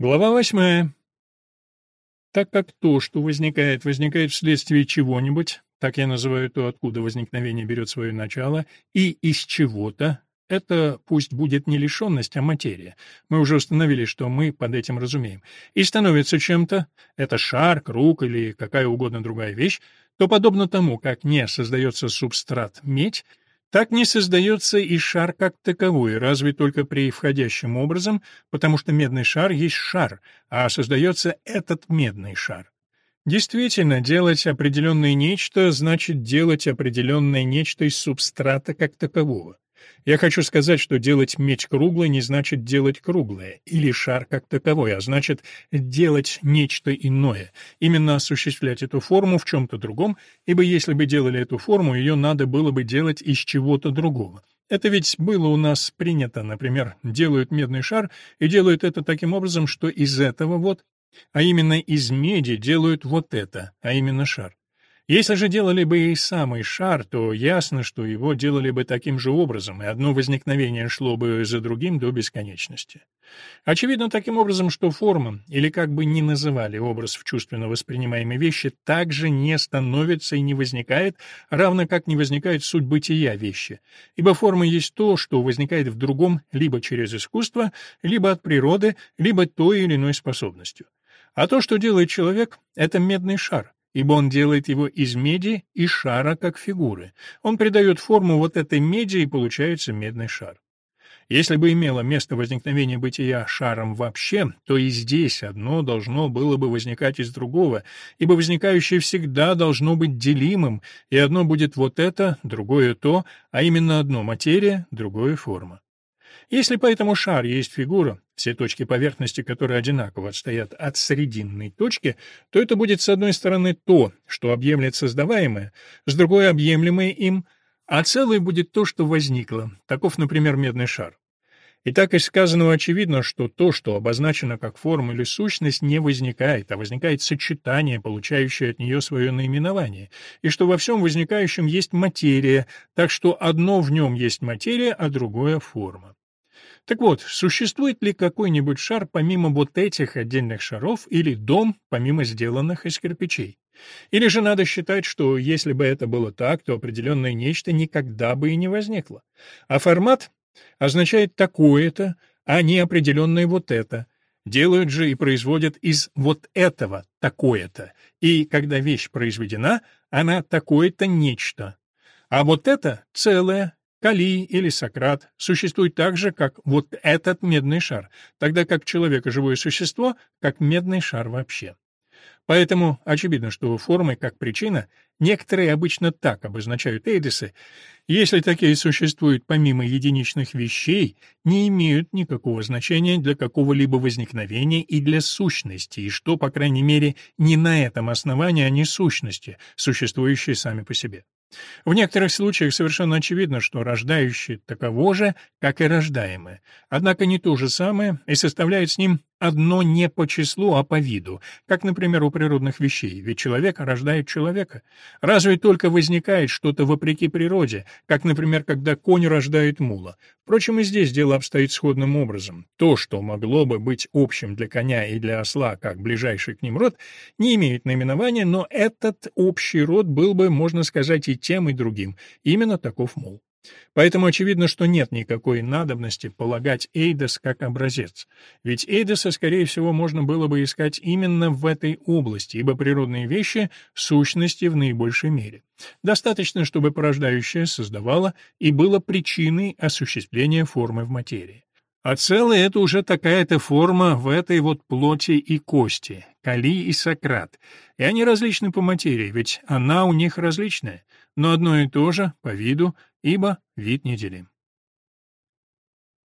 Глава восьмая. Так как то, что возникает, возникает вследствие чего-нибудь, так я называю то, откуда возникновение берет свое начало, и из чего-то, это пусть будет не лишенность, а материя. Мы уже установили, что мы под этим разумеем. И становится чем-то, это шар, круг или какая угодно другая вещь, то подобно тому, как не создается субстрат медь, так не создается и шар как таковой, разве только при входящем образом, потому что медный шар есть шар, а создается этот медный шар. Действительно, делать определенное нечто значит делать определенное нечто из субстрата как такового. Я хочу сказать, что делать меч круглый не значит делать круглое, или шар как таковой, а значит делать нечто иное, именно осуществлять эту форму в чем-то другом, ибо если бы делали эту форму, ее надо было бы делать из чего-то другого. Это ведь было у нас принято, например, делают медный шар и делают это таким образом, что из этого вот, а именно из меди делают вот это, а именно шар. Если же делали бы и самый шар, то ясно, что его делали бы таким же образом, и одно возникновение шло бы за другим до бесконечности. Очевидно таким образом, что форма, или как бы ни называли образ в чувственно воспринимаемой вещи, также не становится и не возникает, равно как не возникает суть бытия вещи, ибо форма есть то, что возникает в другом либо через искусство, либо от природы, либо той или иной способностью. А то, что делает человек, — это медный шар, ибо он делает его из меди и шара как фигуры. Он придает форму вот этой меди, и получается медный шар. Если бы имело место возникновение бытия шаром вообще, то и здесь одно должно было бы возникать из другого, ибо возникающее всегда должно быть делимым, и одно будет вот это, другое то, а именно одно материя, другое форма. Если поэтому шар есть фигура, все точки поверхности которой одинаково отстоят от срединной точки, то это будет с одной стороны то, что объемлет создаваемое, с другой — объемлемое им, а целое будет то, что возникло, таков, например, медный шар. Итак, из сказанного очевидно, что то, что обозначено как форма или сущность, не возникает, а возникает сочетание, получающее от нее свое наименование, и что во всем возникающем есть материя, так что одно в нем есть материя, а другое — форма. Так вот, существует ли какой-нибудь шар помимо вот этих отдельных шаров или дом помимо сделанных из кирпичей? Или же надо считать, что если бы это было так, то определенное нечто никогда бы и не возникло. А формат означает такое-то, а не определенное вот это. Делают же и производят из вот этого такое-то. И когда вещь произведена, она такое-то нечто. А вот это целое, Кали или Сократ существует так же, как вот этот медный шар, тогда как человек живое существо, как медный шар вообще. Поэтому очевидно, что формы как причина некоторые обычно так обозначают эйдесы, если такие существуют помимо единичных вещей, не имеют никакого значения для какого-либо возникновения и для сущности, и что, по крайней мере, не на этом основании они сущности, существующие сами по себе. В некоторых случаях совершенно очевидно, что рождающее таково же, как и рождаемое, однако не то же самое и составляет с ним одно не по числу, а по виду, как, например, у природных вещей, ведь человек рождает человека. Разве только возникает что-то вопреки природе, как, например, когда конь рождает мула. Впрочем, и здесь дело обстоит сходным образом. То, что могло бы быть общим для коня и для осла, как ближайший к ним род, не имеет наименования, но этот общий род был бы, можно сказать, и тем, и другим. Именно таков мул. Поэтому очевидно, что нет никакой надобности полагать Эйдес как образец. Ведь Эйдеса, скорее всего, можно было бы искать именно в этой области, ибо природные вещи — сущности в наибольшей мере. Достаточно, чтобы порождающее создавало и было причиной осуществления формы в материи. А целое — это уже такая-то форма в этой вот плоти и кости, Кали и Сократ. И они различны по материи, ведь она у них различная, но одно и то же по виду, ибо вид неделим.